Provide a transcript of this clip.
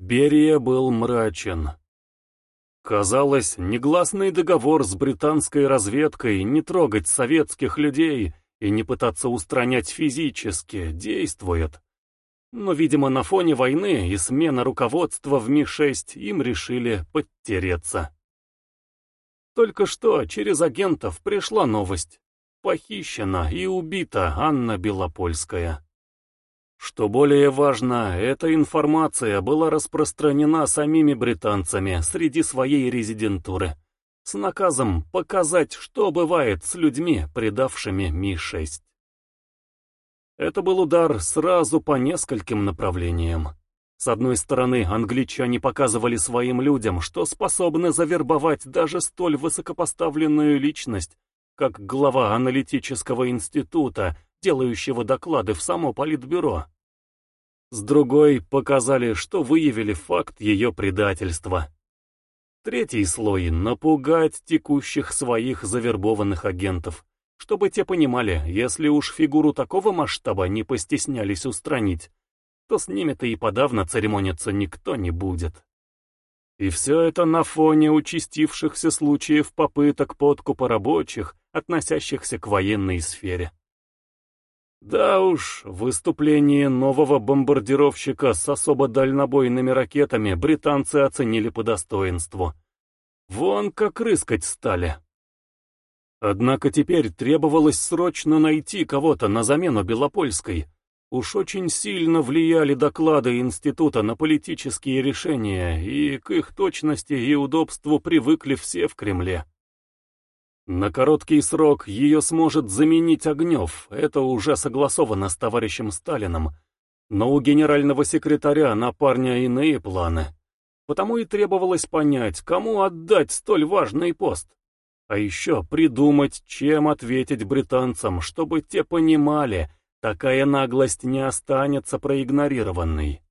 Берия был мрачен. Казалось, негласный договор с британской разведкой не трогать советских людей и не пытаться устранять физически действует. Но, видимо, на фоне войны и смены руководства в Ми-6 им решили подтереться. Только что через агентов пришла новость. Похищена и убита Анна Белопольская. Что более важно, эта информация была распространена самими британцами среди своей резидентуры, с наказом показать, что бывает с людьми, предавшими Ми-6. Это был удар сразу по нескольким направлениям. С одной стороны, англичане показывали своим людям, что способны завербовать даже столь высокопоставленную личность, как глава аналитического института делающего доклады в само политбюро. С другой показали, что выявили факт ее предательства. Третий слой — напугать текущих своих завербованных агентов, чтобы те понимали, если уж фигуру такого масштаба не постеснялись устранить, то с ними-то и подавно церемониться никто не будет. И все это на фоне участившихся случаев попыток подкупа рабочих, относящихся к военной сфере. Да уж, выступление нового бомбардировщика с особо дальнобойными ракетами британцы оценили по достоинству. Вон как рыскать стали. Однако теперь требовалось срочно найти кого-то на замену Белопольской. Уж очень сильно влияли доклады института на политические решения, и к их точности и удобству привыкли все в Кремле. На короткий срок ее сможет заменить Огнев, это уже согласовано с товарищем Сталиным, но у генерального секретаря на парня иные планы. Потому и требовалось понять, кому отдать столь важный пост. А еще придумать, чем ответить британцам, чтобы те понимали, такая наглость не останется проигнорированной.